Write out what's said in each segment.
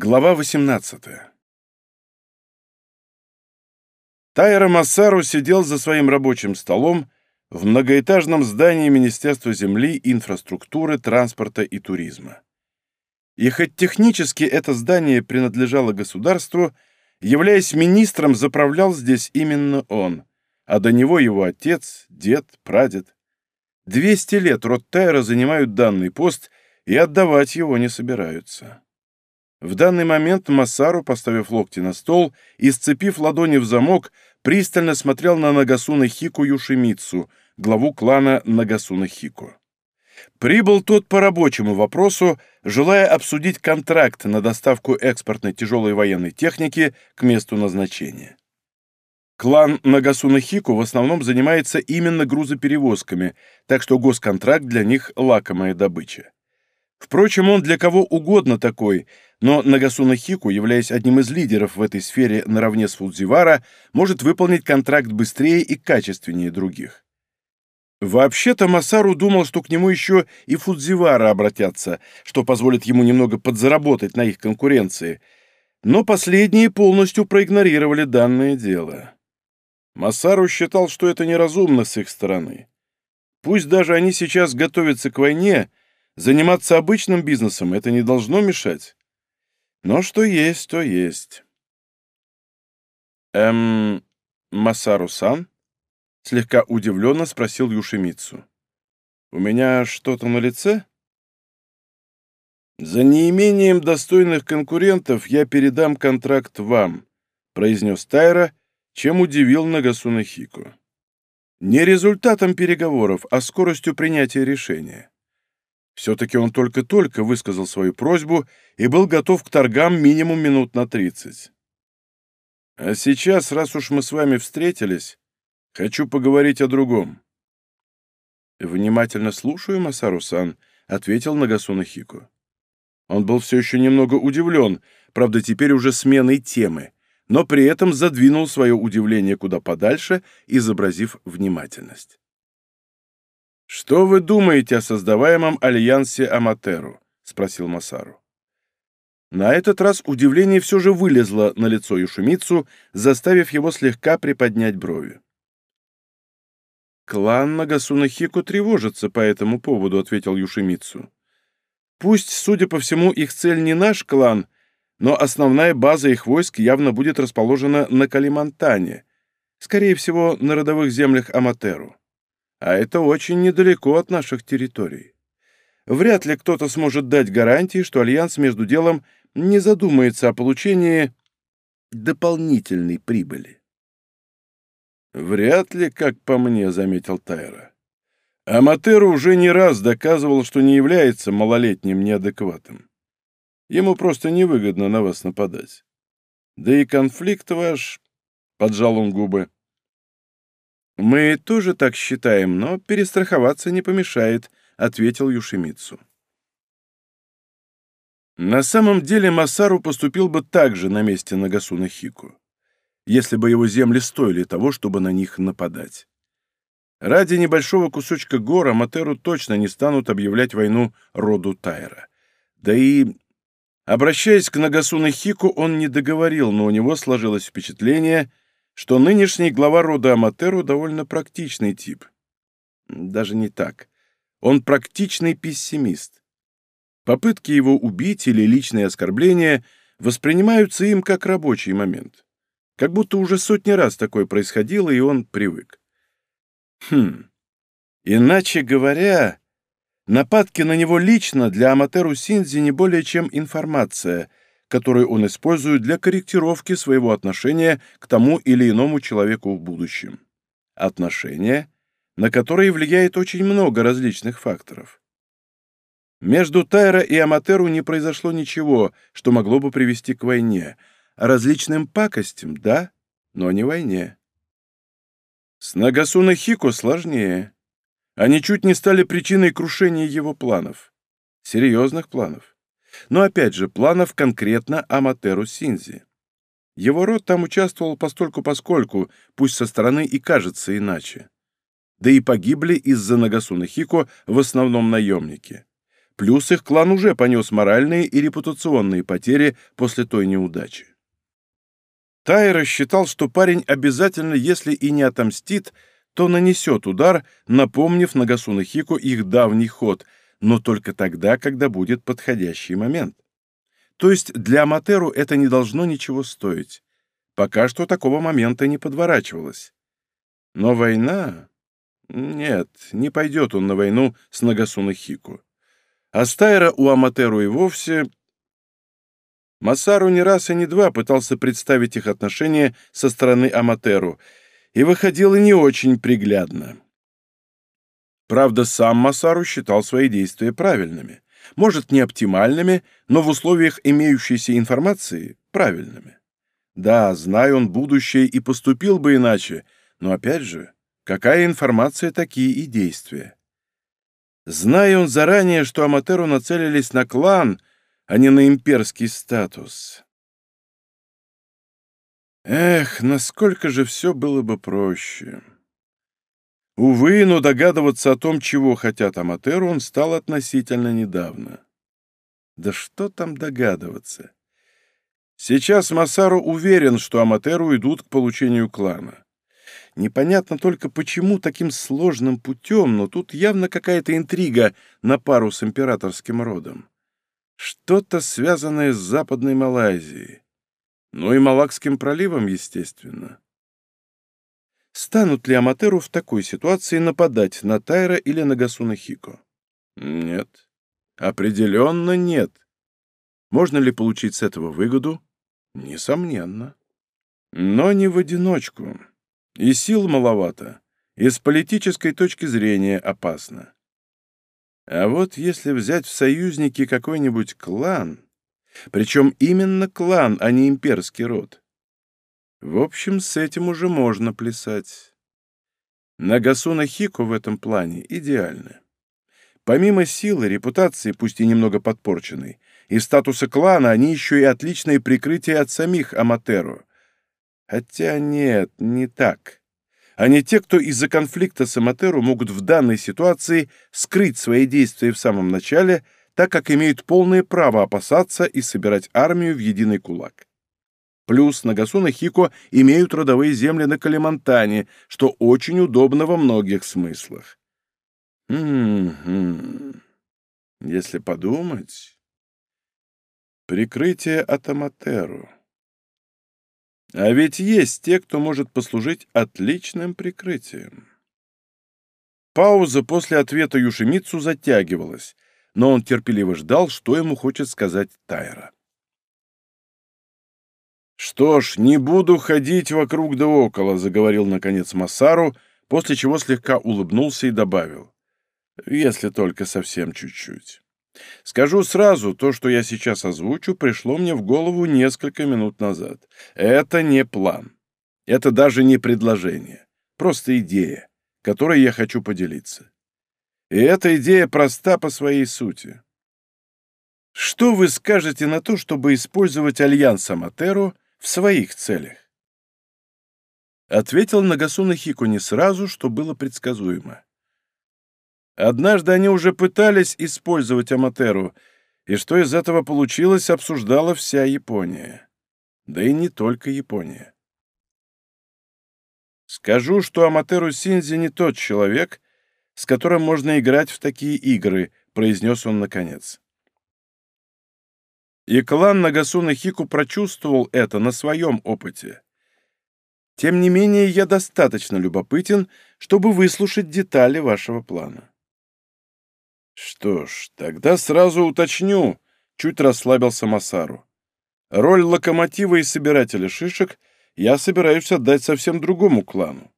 Глава 18 Тайра Массару сидел за своим рабочим столом в многоэтажном здании Министерства земли, инфраструктуры, транспорта и туризма. И хоть технически это здание принадлежало государству, являясь министром, заправлял здесь именно он, а до него его отец, дед, прадед. 200 лет род Тайра занимают данный пост и отдавать его не собираются. В данный момент Масару, поставив локти на стол и сцепив ладони в замок, пристально смотрел на Нагасуна Хику Юшимицу, главу клана Нагасуна Хику. Прибыл тот по рабочему вопросу, желая обсудить контракт на доставку экспортной тяжелой военной техники к месту назначения. Клан Нагасуна Хику в основном занимается именно грузоперевозками, так что госконтракт для них – лакомая добыча. Впрочем, он для кого угодно такой, но Нагасуна Хику, являясь одним из лидеров в этой сфере наравне с Фудзивара, может выполнить контракт быстрее и качественнее других. Вообще-то Масару думал, что к нему еще и Фудзивара обратятся, что позволит ему немного подзаработать на их конкуренции, но последние полностью проигнорировали данное дело. Масару считал, что это неразумно с их стороны. Пусть даже они сейчас готовятся к войне, Заниматься обычным бизнесом это не должно мешать. Но что есть, то есть. Эм, Масару-сан? Слегка удивленно спросил Юшимицу. У меня что-то на лице? За неимением достойных конкурентов я передам контракт вам, произнес Тайра, чем удивил Нагасуна Хико. Не результатом переговоров, а скоростью принятия решения. Все-таки он только-только высказал свою просьбу и был готов к торгам минимум минут на тридцать. А сейчас, раз уж мы с вами встретились, хочу поговорить о другом. «Внимательно слушаю, Масару-сан», — ответил Нагасуна Хико. Он был все еще немного удивлен, правда, теперь уже сменой темы, но при этом задвинул свое удивление куда подальше, изобразив внимательность. «Что вы думаете о создаваемом альянсе Аматеру?» — спросил Масару. На этот раз удивление все же вылезло на лицо Юшимицу, заставив его слегка приподнять брови. «Клан Нагасунахику тревожится по этому поводу», — ответил Юшимицу. «Пусть, судя по всему, их цель не наш клан, но основная база их войск явно будет расположена на Калимантане, скорее всего, на родовых землях Аматеру. А это очень недалеко от наших территорий. Вряд ли кто-то сможет дать гарантии, что Альянс между делом не задумается о получении дополнительной прибыли. «Вряд ли, как по мне», — заметил Тайра. Аматеру уже не раз доказывал, что не является малолетним неадекватом. Ему просто невыгодно на вас нападать. Да и конфликт ваш...» — поджал он губы. «Мы тоже так считаем, но перестраховаться не помешает», — ответил Юшимицу. На самом деле Масару поступил бы так же на месте Нагасуна Хику, если бы его земли стоили того, чтобы на них нападать. Ради небольшого кусочка гор Аматеру точно не станут объявлять войну роду Тайра. Да и, обращаясь к Нагасуна Хику, он не договорил, но у него сложилось впечатление — что нынешний глава рода Аматеру довольно практичный тип. Даже не так. Он практичный пессимист. Попытки его убить или личные оскорбления воспринимаются им как рабочий момент. Как будто уже сотни раз такое происходило, и он привык. Хм. Иначе говоря, нападки на него лично для Аматеру Синзи не более чем информация, которую он использует для корректировки своего отношения к тому или иному человеку в будущем. Отношения, на которые влияет очень много различных факторов. Между Тайра и Аматеру не произошло ничего, что могло бы привести к войне. Различным пакостям, да, но не войне. С Нагасуна Хико сложнее. Они чуть не стали причиной крушения его планов. Серьезных планов. Но опять же, планов конкретно Аматеру Синзи. Его род там участвовал постольку-поскольку, пусть со стороны и кажется иначе. Да и погибли из-за Нагасуна Хико в основном наемники. плюс их клан уже понес моральные и репутационные потери после той неудачи. Тайра считал, что парень обязательно, если и не отомстит, то нанесет удар, напомнив Нагасуна Хико их давний ход, но только тогда, когда будет подходящий момент. То есть для Аматеру это не должно ничего стоить. Пока что такого момента не подворачивалось. Но война... Нет, не пойдет он на войну с Нагасуна Хику. А Стайра у Аматеру и вовсе... Масару не раз и не два пытался представить их отношения со стороны Аматеру, и выходило не очень приглядно. Правда, сам Масару считал свои действия правильными. Может, не оптимальными, но в условиях имеющейся информации — правильными. Да, зная он будущее и поступил бы иначе, но опять же, какая информация, такие и действия. Зная он заранее, что Аматеру нацелились на клан, а не на имперский статус. Эх, насколько же все было бы проще. Увы, но догадываться о том, чего хотят Аматеру, он стал относительно недавно. Да что там догадываться? Сейчас Масару уверен, что Аматеру идут к получению клана. Непонятно только, почему таким сложным путем, но тут явно какая-то интрига на пару с императорским родом. Что-то связанное с Западной Малайзией. Ну и Малакским проливом, естественно. Станут ли Аматеру в такой ситуации нападать на Тайра или на Гасуна Хико? Нет. Определенно нет. Можно ли получить с этого выгоду? Несомненно. Но не в одиночку. И сил маловато, и с политической точки зрения опасно. А вот если взять в союзники какой-нибудь клан, причем именно клан, а не имперский род, в общем, с этим уже можно плясать. Нагасуна Хико в этом плане идеально. Помимо силы, репутации, пусть и немного подпорченной, и статуса клана они еще и отличное прикрытие от самих Аматеру. Хотя нет, не так. Они те, кто из-за конфликта с Аматеру могут в данной ситуации скрыть свои действия в самом начале, так как имеют полное право опасаться и собирать армию в единый кулак. Плюс Нагасуна Хико имеют родовые земли на Калимантане, что очень удобно во многих смыслах. М-м-м. Если подумать... Прикрытие от Аматеру. А ведь есть те, кто может послужить отличным прикрытием. Пауза после ответа Юшимицу затягивалась, но он терпеливо ждал, что ему хочет сказать Тайра. «Что ж, не буду ходить вокруг да около», — заговорил, наконец, Масару, после чего слегка улыбнулся и добавил. «Если только совсем чуть-чуть». Скажу сразу, то, что я сейчас озвучу, пришло мне в голову несколько минут назад. Это не план. Это даже не предложение. Просто идея, которой я хочу поделиться. И эта идея проста по своей сути. Что вы скажете на то, чтобы использовать альянс Аматеру в своих целях? Ответил Нагасуна Хико не сразу, что было предсказуемо. Однажды они уже пытались использовать Аматеру, и что из этого получилось, обсуждала вся Япония. Да и не только Япония. Скажу, что Аматеру Синзи не тот человек, с которым можно играть в такие игры, произнес он наконец. И клан Нагасуна Хику прочувствовал это на своем опыте. Тем не менее, я достаточно любопытен, чтобы выслушать детали вашего плана. Что ж, тогда сразу уточню, чуть расслабился Масару. Роль локомотива и собирателя шишек я собираюсь отдать совсем другому клану.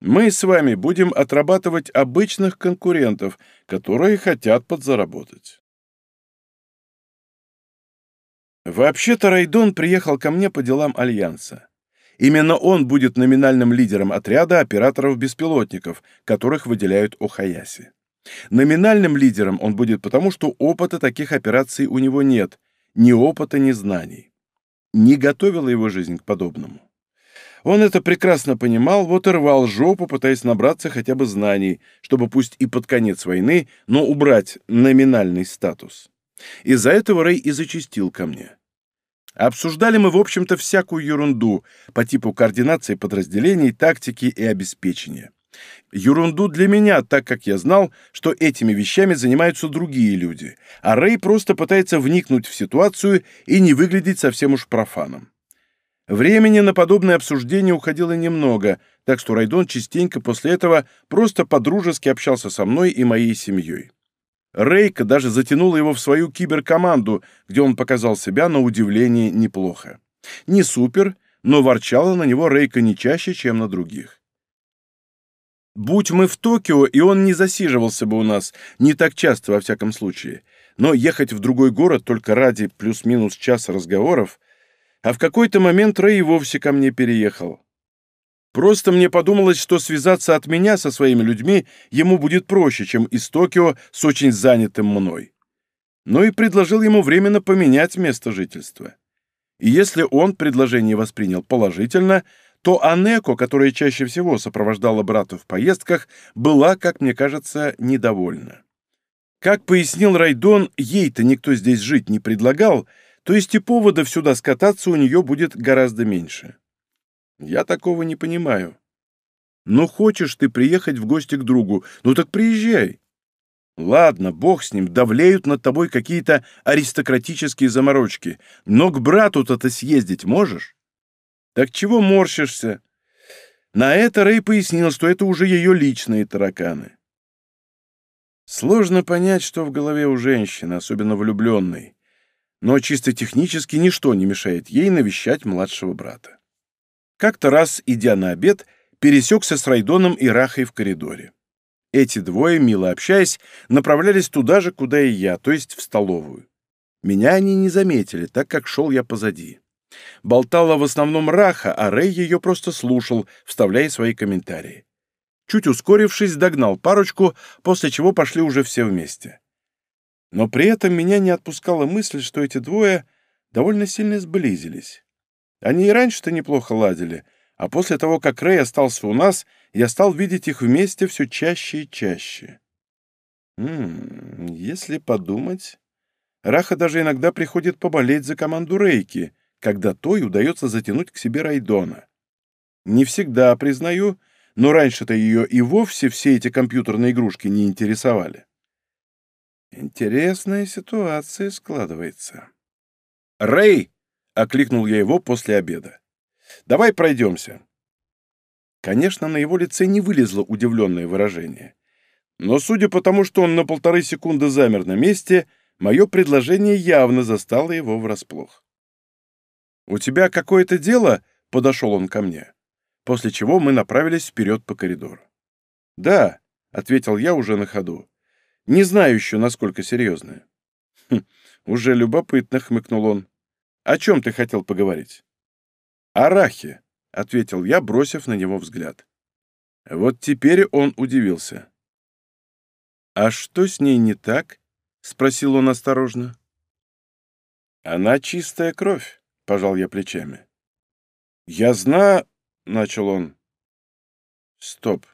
Мы с вами будем отрабатывать обычных конкурентов, которые хотят подзаработать. Вообще-то Райдон приехал ко мне по делам Альянса. Именно он будет номинальным лидером отряда операторов-беспилотников, которых выделяют Охаяси. Номинальным лидером он будет потому, что опыта таких операций у него нет, ни опыта, ни знаний. Не готовила его жизнь к подобному. Он это прекрасно понимал, вот и рвал жопу, пытаясь набраться хотя бы знаний, чтобы пусть и под конец войны, но убрать номинальный статус. Из-за этого Рэй и зачастил ко мне. Обсуждали мы, в общем-то, всякую ерунду по типу координации подразделений, тактики и обеспечения. Ерунду для меня, так как я знал, что этими вещами занимаются другие люди, а Рэй просто пытается вникнуть в ситуацию и не выглядеть совсем уж профаном. Времени на подобное обсуждение уходило немного, так что Райдон частенько после этого просто подружески общался со мной и моей семьей. Рейка даже затянула его в свою киберкоманду, где он показал себя на удивление неплохо. Не супер, но ворчала на него Рейка не чаще, чем на других. Будь мы в Токио, и он не засиживался бы у нас, не так часто во всяком случае. Но ехать в другой город только ради плюс-минус часа разговоров, а в какой-то момент Рэй вовсе ко мне переехал. Просто мне подумалось, что связаться от меня со своими людьми ему будет проще, чем из Токио с очень занятым мной. Но и предложил ему временно поменять место жительства. И если он предложение воспринял положительно, то Анеко, которая чаще всего сопровождала брата в поездках, была, как мне кажется, недовольна. Как пояснил Райдон, ей-то никто здесь жить не предлагал, то есть и поводов сюда скататься у нее будет гораздо меньше. Я такого не понимаю. Ну, хочешь ты приехать в гости к другу, ну так приезжай. Ладно, бог с ним, давлеют над тобой какие-то аристократические заморочки, но к брату-то ты съездить можешь? Так чего морщишься? На это Рэй пояснил, что это уже ее личные тараканы. Сложно понять, что в голове у женщины, особенно влюбленной, но чисто технически ничто не мешает ей навещать младшего брата. Как-то раз, идя на обед, пересекся с Райдоном и Рахой в коридоре. Эти двое, мило общаясь, направлялись туда же, куда и я, то есть в столовую. Меня они не заметили, так как шел я позади. Болтала в основном Раха, а Рэй ее просто слушал, вставляя свои комментарии. Чуть ускорившись, догнал парочку, после чего пошли уже все вместе. Но при этом меня не отпускала мысль, что эти двое довольно сильно сблизились. Они и раньше-то неплохо ладили, а после того, как Рэй остался у нас, я стал видеть их вместе все чаще и чаще. М если подумать... Раха даже иногда приходит поболеть за команду Рейки, когда той удается затянуть к себе Райдона. Не всегда, признаю, но раньше-то ее и вовсе все эти компьютерные игрушки не интересовали. Интересная ситуация складывается. «Рэй!» — окликнул я его после обеда. «Давай пройдемся». Конечно, на его лице не вылезло удивленное выражение. Но судя по тому, что он на полторы секунды замер на месте, мое предложение явно застало его врасплох. «У тебя какое-то дело?» — подошел он ко мне, после чего мы направились вперед по коридору. «Да», — ответил я уже на ходу. «Не знаю еще, насколько серьезное». «Хм, уже любопытно», — хмыкнул он. О чем ты хотел поговорить?» «О Рахе», — ответил я, бросив на него взгляд. Вот теперь он удивился. «А что с ней не так?» — спросил он осторожно. «Она чистая кровь», — пожал я плечами. «Я знаю...» — начал он. «Стоп.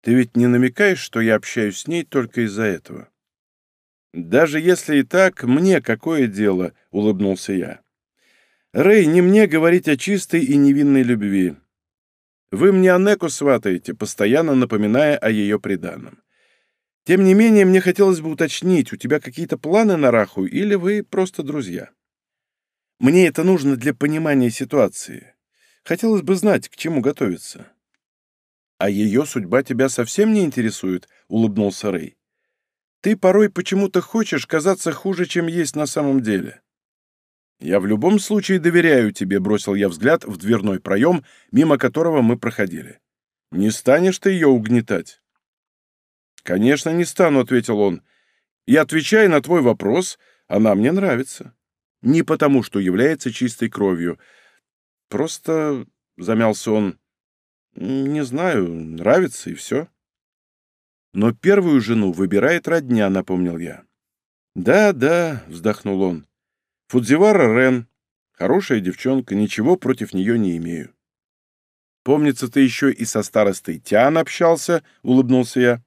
Ты ведь не намекаешь, что я общаюсь с ней только из-за этого?» «Даже если и так, мне какое дело?» — улыбнулся я. «Рэй, не мне говорить о чистой и невинной любви. Вы мне Анеку сватаете, постоянно напоминая о ее преданном. Тем не менее, мне хотелось бы уточнить, у тебя какие-то планы на Раху или вы просто друзья? Мне это нужно для понимания ситуации. Хотелось бы знать, к чему готовиться». «А ее судьба тебя совсем не интересует?» — улыбнулся Рэй. Ты порой почему-то хочешь казаться хуже, чем есть на самом деле. Я в любом случае доверяю тебе, бросил я взгляд в дверной проем, мимо которого мы проходили. Не станешь ты ее угнетать? Конечно, не стану, ответил он. И отвечая на твой вопрос, она мне нравится. Не потому, что является чистой кровью. Просто, замялся он, не знаю, нравится и все. Но первую жену выбирает родня, напомнил я. Да, да, вздохнул он. Фудзивара Рен. Хорошая девчонка, ничего против нее не имею. Помнится, ты еще и со старостой Тян общался, — улыбнулся я.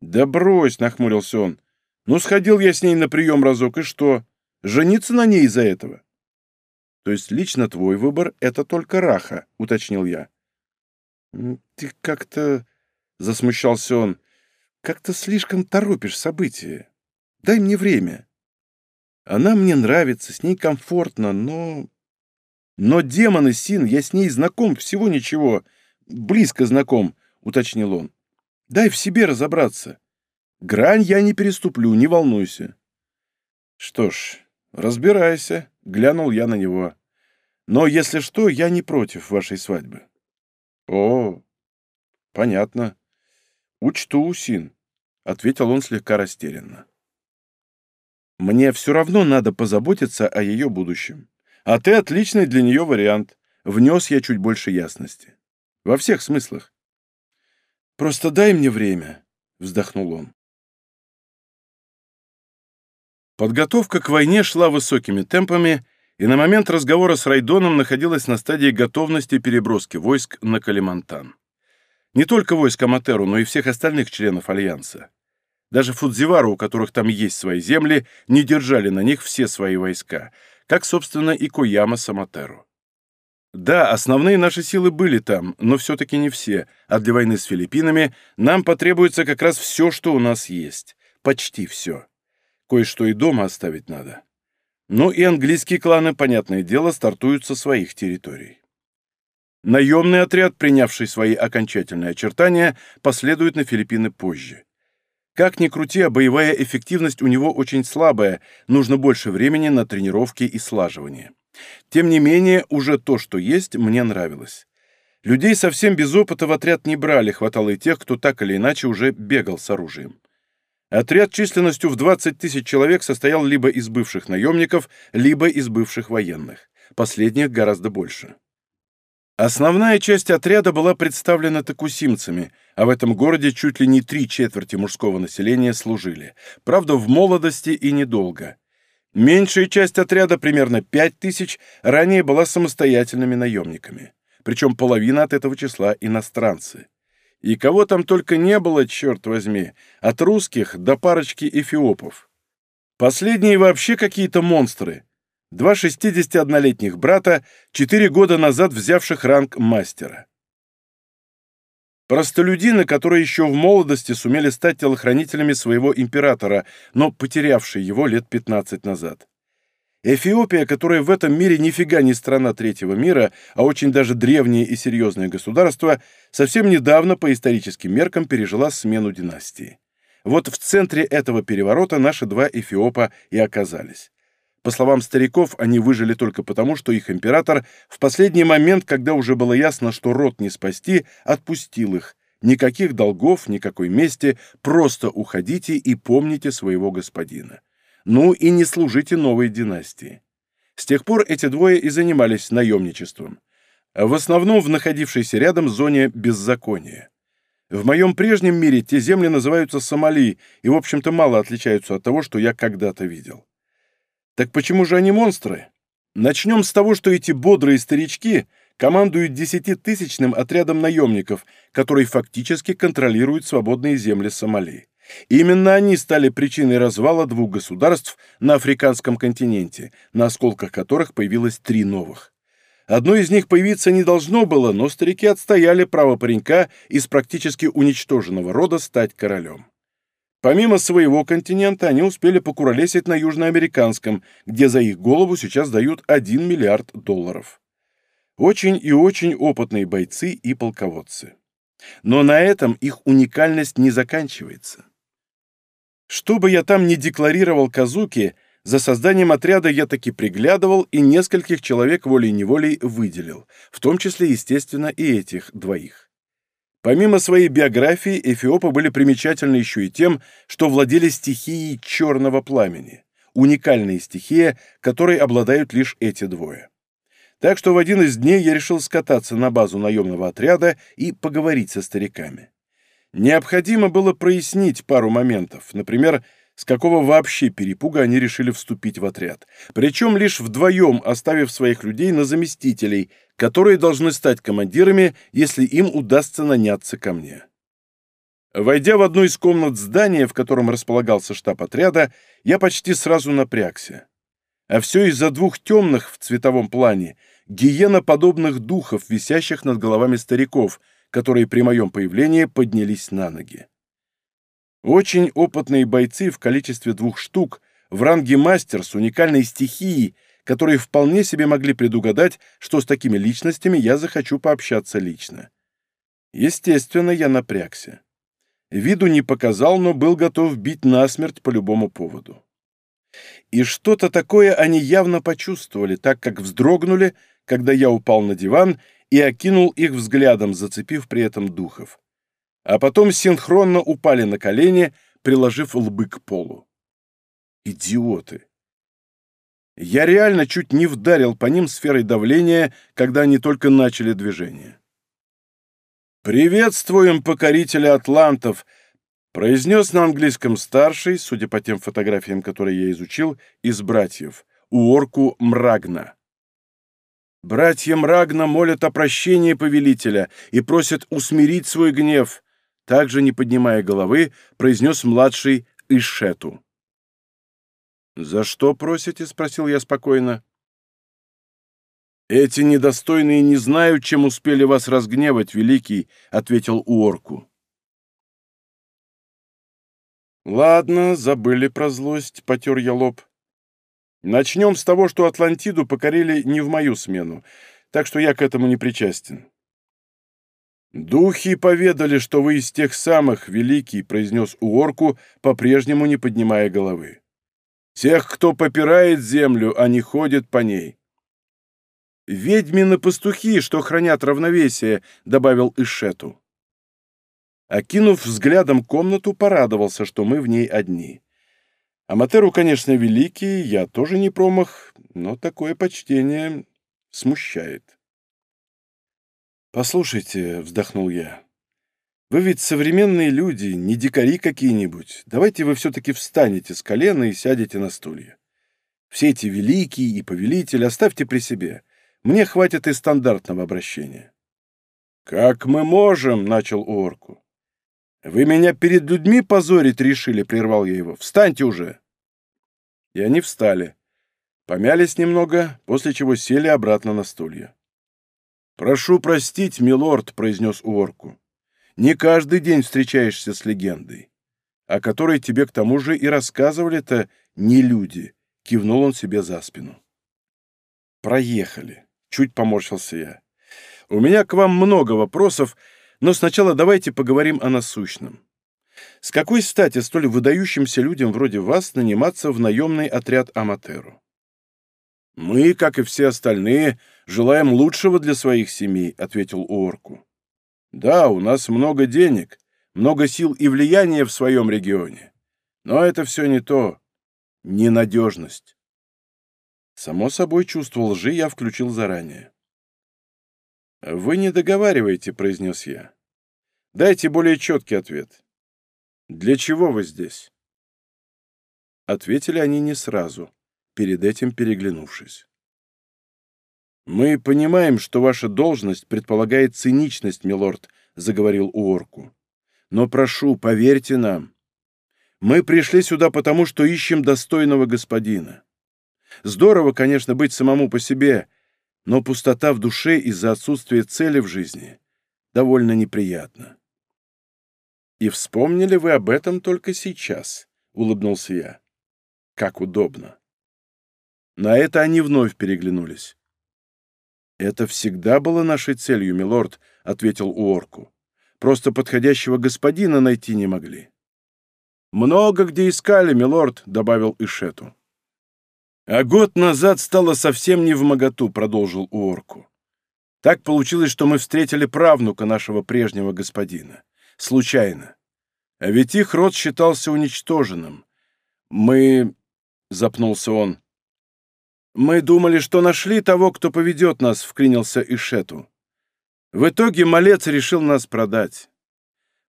Да брось, — нахмурился он. Ну, сходил я с ней на прием разок, и что? Жениться на ней из-за этого? То есть лично твой выбор — это только Раха, — уточнил я. Ты как-то... — засмущался он. Как-то слишком торопишь события. Дай мне время. Она мне нравится, с ней комфортно, но... Но демоны, Син, я с ней знаком, всего ничего. Близко знаком, уточнил он. Дай в себе разобраться. Грань я не переступлю, не волнуйся. Что ж, разбирайся, глянул я на него. Но, если что, я не против вашей свадьбы. О, понятно. Учту, Син, ответил он слегка растерянно. Мне все равно надо позаботиться о ее будущем. А ты отличный для нее вариант. Внес я чуть больше ясности. Во всех смыслах. Просто дай мне время, вздохнул он. Подготовка к войне шла высокими темпами, и на момент разговора с Райдоном находилась на стадии готовности переброски войск на Калимантан. Не только войск Аматеру, но и всех остальных членов Альянса. Даже Фудзивару, у которых там есть свои земли, не держали на них все свои войска, как, собственно, и Кояма Саматеру. Да, основные наши силы были там, но все-таки не все, а для войны с Филиппинами нам потребуется как раз все, что у нас есть. Почти все. Кое-что и дома оставить надо. Ну и английские кланы, понятное дело, стартуют со своих территорий. Наемный отряд, принявший свои окончательные очертания, последует на Филиппины позже. Как ни крути, а боевая эффективность у него очень слабая, нужно больше времени на тренировки и слаживание. Тем не менее, уже то, что есть, мне нравилось. Людей совсем без опыта в отряд не брали, хватало и тех, кто так или иначе уже бегал с оружием. Отряд численностью в 20 тысяч человек состоял либо из бывших наемников, либо из бывших военных. Последних гораздо больше. Основная часть отряда была представлена такусимцами, а в этом городе чуть ли не три четверти мужского населения служили. Правда, в молодости и недолго. Меньшая часть отряда, примерно пять тысяч, ранее была самостоятельными наемниками. Причем половина от этого числа иностранцы. И кого там только не было, черт возьми, от русских до парочки эфиопов. Последние вообще какие-то монстры два 61-летних брата, четыре года назад взявших ранг мастера. Простолюдины, которые еще в молодости сумели стать телохранителями своего императора, но потерявшие его лет 15 назад. Эфиопия, которая в этом мире нифига не страна третьего мира, а очень даже древнее и серьезное государство, совсем недавно по историческим меркам пережила смену династии. Вот в центре этого переворота наши два эфиопа и оказались. По словам стариков, они выжили только потому, что их император в последний момент, когда уже было ясно, что род не спасти, отпустил их. Никаких долгов, никакой мести, просто уходите и помните своего господина. Ну и не служите новой династии. С тех пор эти двое и занимались наемничеством. В основном в находившейся рядом зоне беззакония. В моем прежнем мире те земли называются Сомали и, в общем-то, мало отличаются от того, что я когда-то видел. Так почему же они монстры? Начнем с того, что эти бодрые старички командуют десятитысячным отрядом наемников, который фактически контролирует свободные земли Сомали. Именно они стали причиной развала двух государств на африканском континенте, на осколках которых появилось три новых. Одно из них появиться не должно было, но старики отстояли право паренька из практически уничтоженного рода стать королем. Помимо своего континента, они успели покуролесить на южноамериканском, где за их голову сейчас дают 1 миллиард долларов. Очень и очень опытные бойцы и полководцы. Но на этом их уникальность не заканчивается. Что бы я там ни декларировал Казуки, за созданием отряда я таки приглядывал и нескольких человек волей-неволей выделил, в том числе, естественно, и этих двоих. Помимо своей биографии, эфиопы были примечательны еще и тем, что владели стихией черного пламени, уникальная стихия, которой обладают лишь эти двое. Так что в один из дней я решил скататься на базу наемного отряда и поговорить со стариками. Необходимо было прояснить пару моментов, например, с какого вообще перепуга они решили вступить в отряд. Причем лишь вдвоем, оставив своих людей на заместителей, которые должны стать командирами, если им удастся наняться ко мне. Войдя в одну из комнат здания, в котором располагался штаб отряда, я почти сразу напрягся. А все из-за двух темных в цветовом плане, гиеноподобных духов, висящих над головами стариков, которые при моем появлении поднялись на ноги. Очень опытные бойцы в количестве двух штук, в ранге мастер с уникальной стихией, которые вполне себе могли предугадать, что с такими личностями я захочу пообщаться лично. Естественно, я напрягся. Виду не показал, но был готов бить насмерть по любому поводу. И что-то такое они явно почувствовали, так как вздрогнули, когда я упал на диван и окинул их взглядом, зацепив при этом духов а потом синхронно упали на колени, приложив лбы к полу. Идиоты! Я реально чуть не вдарил по ним сферой давления, когда они только начали движение. «Приветствуем покорителя атлантов!» произнес на английском старший, судя по тем фотографиям, которые я изучил, из братьев, уорку Мрагна. Братья Мрагна молят о прощении повелителя и просят усмирить свой гнев также, не поднимая головы, произнес младший Ишету. «За что просите?» — спросил я спокойно. «Эти недостойные не знают, чем успели вас разгневать, Великий», — ответил Уорку. «Ладно, забыли про злость», — потер я лоб. «Начнем с того, что Атлантиду покорили не в мою смену, так что я к этому не причастен. «Духи поведали, что вы из тех самых, Великий», — произнес Уорку, по-прежнему не поднимая головы. «Тех, кто попирает землю, а не ходит по ней». «Ведьмины-пастухи, что хранят равновесие», — добавил Ишету. Окинув взглядом комнату, порадовался, что мы в ней одни. Аматеру, конечно, великий, я тоже не промах, но такое почтение смущает. «Послушайте», — вздохнул я, — «вы ведь современные люди, не дикари какие-нибудь. Давайте вы все-таки встанете с колена и сядете на стулья. Все эти великие и повелители оставьте при себе. Мне хватит и стандартного обращения». «Как мы можем?» — начал Орку. «Вы меня перед людьми позорить решили?» — прервал я его. «Встаньте уже!» И они встали. Помялись немного, после чего сели обратно на стулья. «Прошу простить, милорд», — произнес Уорку. «Не каждый день встречаешься с легендой, о которой тебе к тому же и рассказывали-то не люди», — кивнул он себе за спину. «Проехали», — чуть поморщился я. «У меня к вам много вопросов, но сначала давайте поговорим о насущном. С какой стати столь выдающимся людям вроде вас наниматься в наемный отряд Аматеру? «Мы, как и все остальные, желаем лучшего для своих семей», — ответил Уорку. «Да, у нас много денег, много сил и влияния в своем регионе. Но это все не то. Ненадежность». Само собой, чувство лжи я включил заранее. «Вы не договариваете», — произнес я. «Дайте более четкий ответ. Для чего вы здесь?» Ответили они не сразу перед этим переглянувшись. «Мы понимаем, что ваша должность предполагает циничность, милорд», — заговорил Уорку. «Но прошу, поверьте нам. Мы пришли сюда потому, что ищем достойного господина. Здорово, конечно, быть самому по себе, но пустота в душе из-за отсутствия цели в жизни довольно неприятна». «И вспомнили вы об этом только сейчас», — улыбнулся я. «Как удобно». На это они вновь переглянулись. «Это всегда было нашей целью, милорд», — ответил Уорку. «Просто подходящего господина найти не могли». «Много где искали, милорд», — добавил Ишету. «А год назад стало совсем не в моготу», — продолжил Уорку. «Так получилось, что мы встретили правнука нашего прежнего господина. Случайно. А ведь их род считался уничтоженным. Мы...» — запнулся он. «Мы думали, что нашли того, кто поведет нас», — вклинился Ишету. «В итоге малец решил нас продать.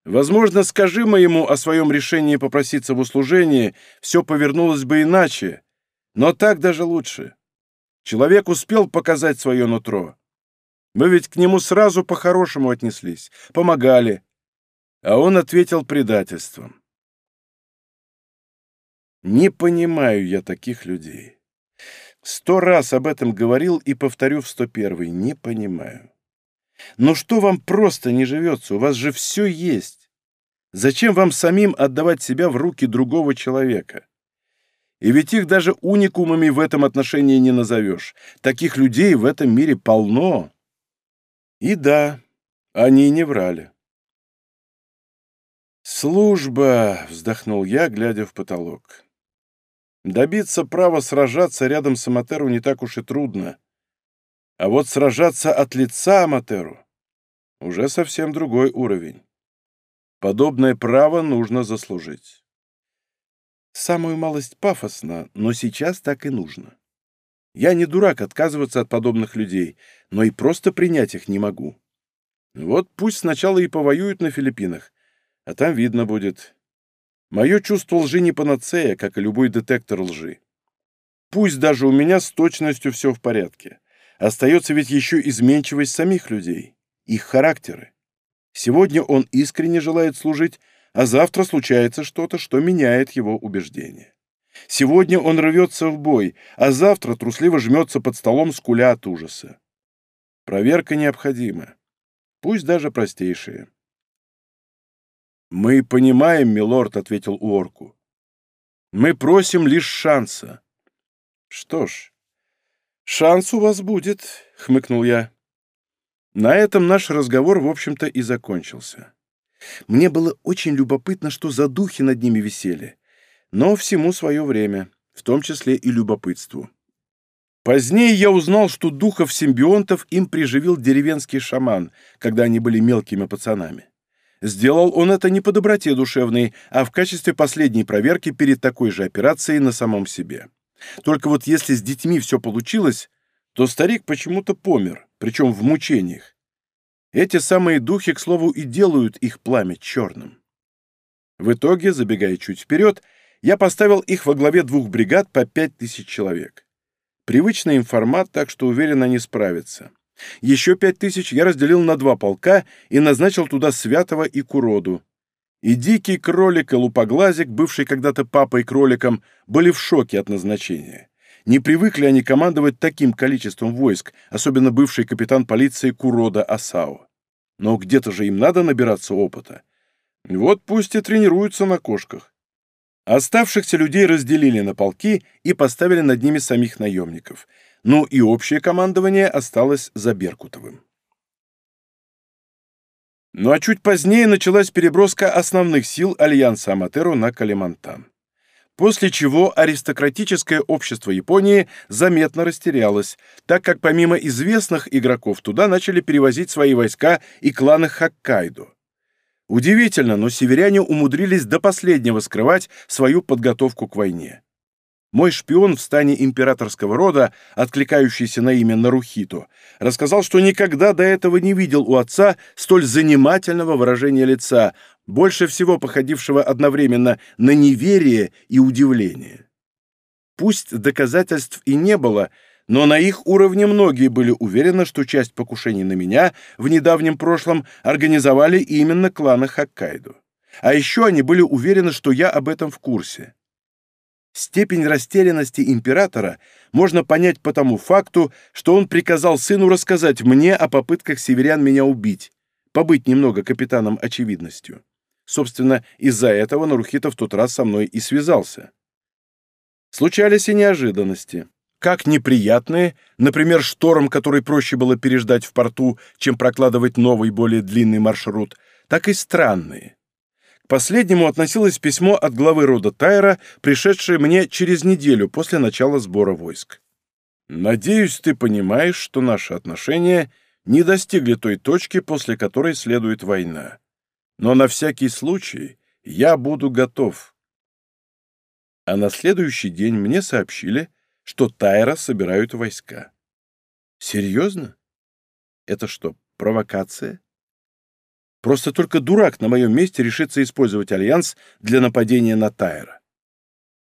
Возможно, скажи моему о своем решении попроситься в услужение, все повернулось бы иначе. Но так даже лучше. Человек успел показать свое нутро. Мы ведь к нему сразу по-хорошему отнеслись, помогали. А он ответил предательством. Не понимаю я таких людей. Сто раз об этом говорил и повторю в сто первый. Не понимаю. Но что вам просто не живется? У вас же все есть. Зачем вам самим отдавать себя в руки другого человека? И ведь их даже уникумами в этом отношении не назовешь. Таких людей в этом мире полно. И да, они не врали. «Служба!» — вздохнул я, глядя в потолок. «Добиться права сражаться рядом с Аматеру не так уж и трудно. А вот сражаться от лица Аматеру уже совсем другой уровень. Подобное право нужно заслужить. Самую малость пафосно, но сейчас так и нужно. Я не дурак отказываться от подобных людей, но и просто принять их не могу. Вот пусть сначала и повоюют на Филиппинах, а там видно будет. Мое чувство лжи не панацея, как и любой детектор лжи. Пусть даже у меня с точностью все в порядке. Остается ведь еще изменчивость самих людей, их характеры. Сегодня он искренне желает служить, а завтра случается что-то, что меняет его убеждения. Сегодня он рвется в бой, а завтра трусливо жмется под столом, скуля от ужаса. Проверка необходима, пусть даже простейшая. «Мы понимаем, милорд», — ответил Уорку. «Мы просим лишь шанса». «Что ж, «Шанс у вас будет», — хмыкнул я. На этом наш разговор, в общем-то, и закончился. Мне было очень любопытно, что за духи над ними висели, но всему свое время, в том числе и любопытству. Позднее я узнал, что духов-симбионтов им приживил деревенский шаман, когда они были мелкими пацанами. Сделал он это не по доброте душевной, а в качестве последней проверки перед такой же операцией на самом себе. Только вот если с детьми все получилось, то старик почему-то помер, причем в мучениях. Эти самые духи, к слову, и делают их пламя черным. В итоге, забегая чуть вперед, я поставил их во главе двух бригад по пять тысяч человек. Привычный им формат, так что уверен, они справятся. Еще пять тысяч я разделил на два полка и назначил туда Святого и Куроду. И дикий кролик, и лупоглазик, бывший когда-то папой кроликом, были в шоке от назначения. Не привыкли они командовать таким количеством войск, особенно бывший капитан полиции Курода Асао. Но где-то же им надо набираться опыта. Вот пусть и тренируются на кошках. Оставшихся людей разделили на полки и поставили над ними самих наемников. Ну и общее командование осталось за Беркутовым. Ну а чуть позднее началась переброска основных сил Альянса Аматеру на Калимантан. После чего аристократическое общество Японии заметно растерялось, так как помимо известных игроков туда начали перевозить свои войска и кланы Хоккайдо. Удивительно, но северяне умудрились до последнего скрывать свою подготовку к войне. Мой шпион в стане императорского рода, откликающийся на имя Нарухито, рассказал, что никогда до этого не видел у отца столь занимательного выражения лица, больше всего походившего одновременно на неверие и удивление. Пусть доказательств и не было, но на их уровне многие были уверены, что часть покушений на меня в недавнем прошлом организовали именно кланы Хоккайдо. А еще они были уверены, что я об этом в курсе. Степень растерянности императора можно понять по тому факту, что он приказал сыну рассказать мне о попытках северян меня убить, побыть немного капитаном очевидностью. Собственно, из-за этого Нарухита в тот раз со мной и связался. Случались и неожиданности. Как неприятные, например, шторм, который проще было переждать в порту, чем прокладывать новый, более длинный маршрут, так и странные. Последнему относилось письмо от главы рода Тайра, пришедшее мне через неделю после начала сбора войск. «Надеюсь, ты понимаешь, что наши отношения не достигли той точки, после которой следует война. Но на всякий случай я буду готов». А на следующий день мне сообщили, что Тайра собирают войска. Серьезно? Это что, провокация? Просто только дурак на моем месте решится использовать Альянс для нападения на Тайра.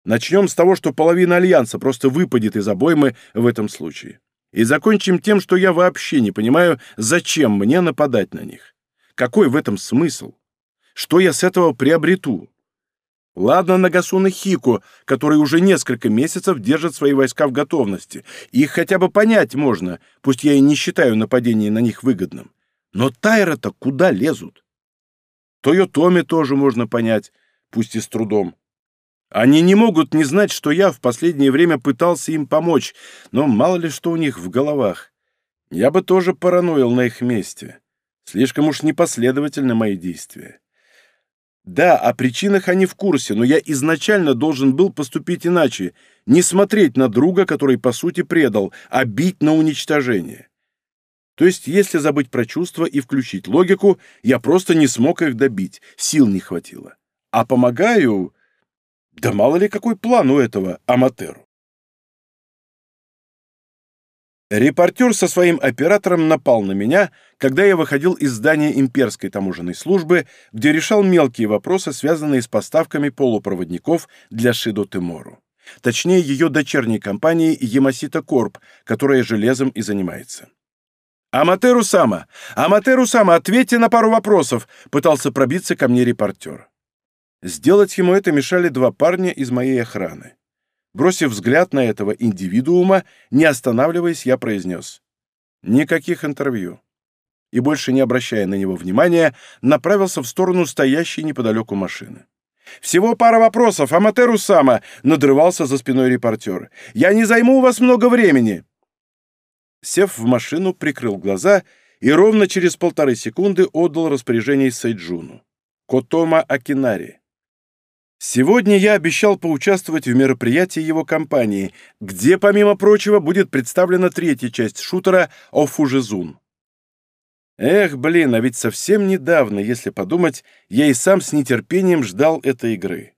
Начнем с того, что половина Альянса просто выпадет из обоймы в этом случае. И закончим тем, что я вообще не понимаю, зачем мне нападать на них. Какой в этом смысл? Что я с этого приобрету? Ладно Нагасуна Хико, который уже несколько месяцев держит свои войска в готовности. Их хотя бы понять можно, пусть я и не считаю нападение на них выгодным. Но Тайра-то куда лезут? Тойотоми тоже можно понять, пусть и с трудом. Они не могут не знать, что я в последнее время пытался им помочь, но мало ли что у них в головах. Я бы тоже параноил на их месте. Слишком уж непоследовательны мои действия. Да, о причинах они в курсе, но я изначально должен был поступить иначе, не смотреть на друга, который по сути предал, а бить на уничтожение. То есть, если забыть про чувства и включить логику, я просто не смог их добить, сил не хватило. А помогаю... Да мало ли какой план у этого Аматеру. Репортер со своим оператором напал на меня, когда я выходил из здания имперской таможенной службы, где решал мелкие вопросы, связанные с поставками полупроводников для Шидо Тимору. Точнее, ее дочерней компании Ямасита Корп, которая железом и занимается. «Аматеру Сама! Аматеру Сама, ответьте на пару вопросов!» пытался пробиться ко мне репортер. Сделать ему это мешали два парня из моей охраны. Бросив взгляд на этого индивидуума, не останавливаясь, я произнес. Никаких интервью. И больше не обращая на него внимания, направился в сторону стоящей неподалеку машины. «Всего пара вопросов, Аматеру Сама!» — надрывался за спиной репортер. «Я не займу у вас много времени!» Сев в машину, прикрыл глаза и ровно через полторы секунды отдал распоряжение Сайджуну. Котома Акинари. Сегодня я обещал поучаствовать в мероприятии его компании, где, помимо прочего, будет представлена третья часть шутера «Офужезун». Эх, блин, а ведь совсем недавно, если подумать, я и сам с нетерпением ждал этой игры.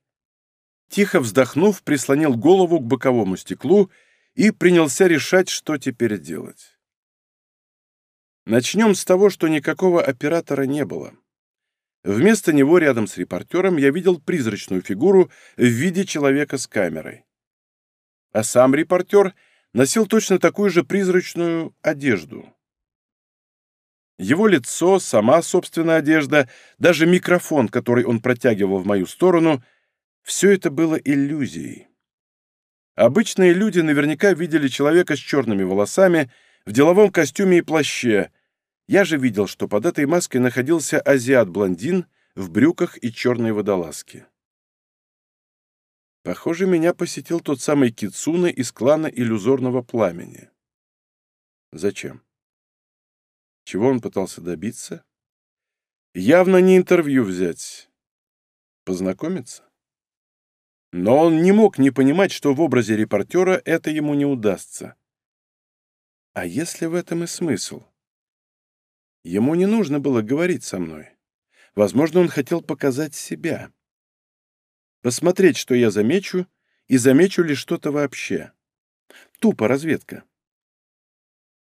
Тихо вздохнув, прислонил голову к боковому стеклу и принялся решать, что теперь делать. Начнем с того, что никакого оператора не было. Вместо него рядом с репортером я видел призрачную фигуру в виде человека с камерой. А сам репортер носил точно такую же призрачную одежду. Его лицо, сама собственная одежда, даже микрофон, который он протягивал в мою сторону, все это было иллюзией. Обычные люди наверняка видели человека с черными волосами, в деловом костюме и плаще — я же видел, что под этой маской находился азиат-блондин в брюках и черной водолазке. Похоже, меня посетил тот самый Кицуна из клана иллюзорного пламени. Зачем? Чего он пытался добиться? Явно не интервью взять. Познакомиться? Но он не мог не понимать, что в образе репортера это ему не удастся. А если в этом и смысл? Ему не нужно было говорить со мной. Возможно, он хотел показать себя. Посмотреть, что я замечу, и замечу ли что-то вообще. Тупо разведка.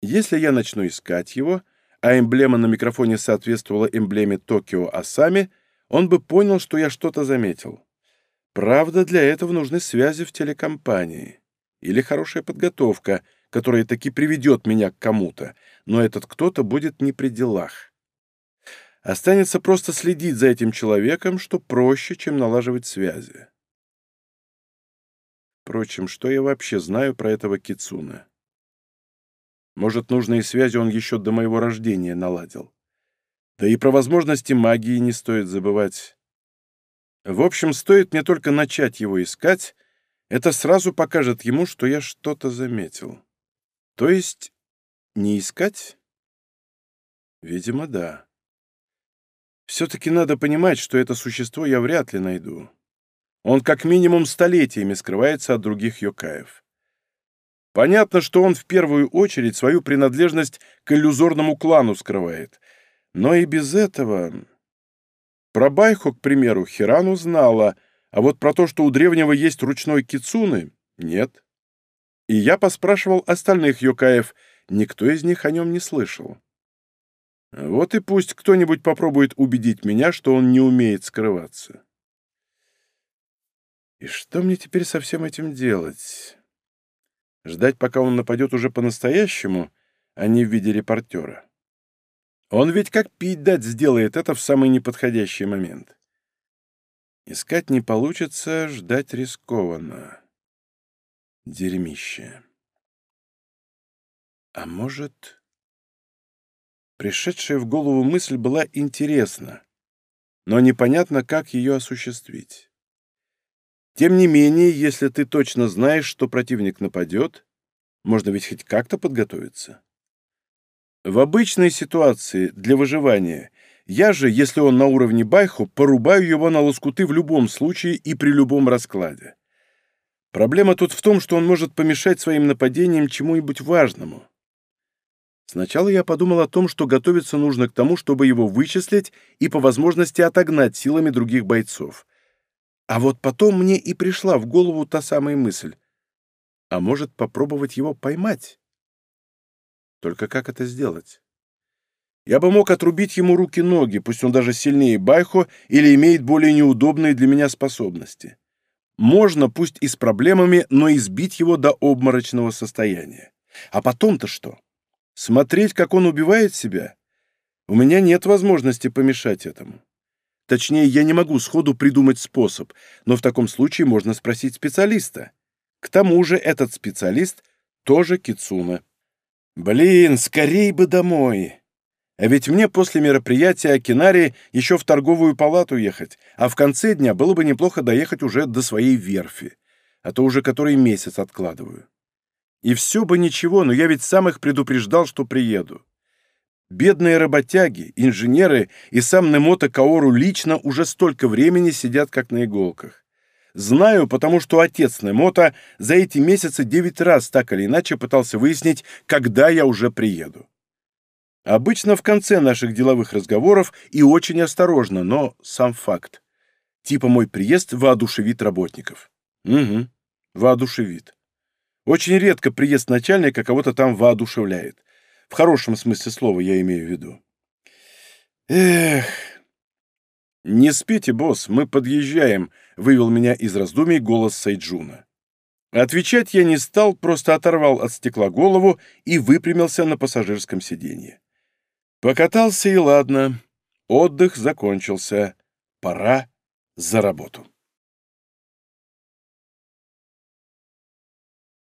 Если я начну искать его, а эмблема на микрофоне соответствовала эмблеме Токио Асами, он бы понял, что я что-то заметил. Правда, для этого нужны связи в телекомпании. Или хорошая подготовка — которая таки приведет меня к кому-то, но этот кто-то будет не при делах. Останется просто следить за этим человеком, что проще, чем налаживать связи. Впрочем, что я вообще знаю про этого Кицуна? Может, нужные связи он еще до моего рождения наладил. Да и про возможности магии не стоит забывать. В общем, стоит мне только начать его искать, это сразу покажет ему, что я что-то заметил. То есть не искать? Видимо, да. Все-таки надо понимать, что это существо я вряд ли найду. Он как минимум столетиями скрывается от других йокаев. Понятно, что он в первую очередь свою принадлежность к иллюзорному клану скрывает. Но и без этого... Про Байхо, к примеру, Хирану знала, а вот про то, что у древнего есть ручной кицуны, нет. И я поспрашивал остальных юкаев, никто из них о нем не слышал. Вот и пусть кто-нибудь попробует убедить меня, что он не умеет скрываться. И что мне теперь со всем этим делать? Ждать, пока он нападет уже по-настоящему, а не в виде репортера? Он ведь как пить дать сделает это в самый неподходящий момент. Искать не получится, ждать рискованно. Дерьмище. А может... Пришедшая в голову мысль была интересна, но непонятно, как ее осуществить. Тем не менее, если ты точно знаешь, что противник нападет, можно ведь хоть как-то подготовиться. В обычной ситуации для выживания я же, если он на уровне Байху, порубаю его на лоскуты в любом случае и при любом раскладе. Проблема тут в том, что он может помешать своим нападениям чему-нибудь важному. Сначала я подумал о том, что готовиться нужно к тому, чтобы его вычислить и по возможности отогнать силами других бойцов. А вот потом мне и пришла в голову та самая мысль. А может, попробовать его поймать? Только как это сделать? Я бы мог отрубить ему руки-ноги, пусть он даже сильнее Байхо или имеет более неудобные для меня способности. Можно, пусть и с проблемами, но избить его до обморочного состояния. А потом-то что? Смотреть, как он убивает себя? У меня нет возможности помешать этому. Точнее, я не могу сходу придумать способ, но в таком случае можно спросить специалиста. К тому же этот специалист тоже Кицуна. Блин, скорей бы домой. А ведь мне после мероприятия Акинари еще в торговую палату ехать, а в конце дня было бы неплохо доехать уже до своей верфи, а то уже который месяц откладываю. И все бы ничего, но я ведь сам их предупреждал, что приеду. Бедные работяги, инженеры и сам Немото Каору лично уже столько времени сидят как на иголках. Знаю, потому что отец Немото за эти месяцы девять раз так или иначе пытался выяснить, когда я уже приеду. Обычно в конце наших деловых разговоров и очень осторожно, но сам факт. Типа мой приезд воодушевит работников. Угу, воодушевит. Очень редко приезд начальника кого-то там воодушевляет. В хорошем смысле слова я имею в виду. Эх. «Не спите, босс, мы подъезжаем», — вывел меня из раздумий голос Сайджуна. Отвечать я не стал, просто оторвал от стекла голову и выпрямился на пассажирском сиденье. Покатался и ладно. Отдых закончился. Пора за работу.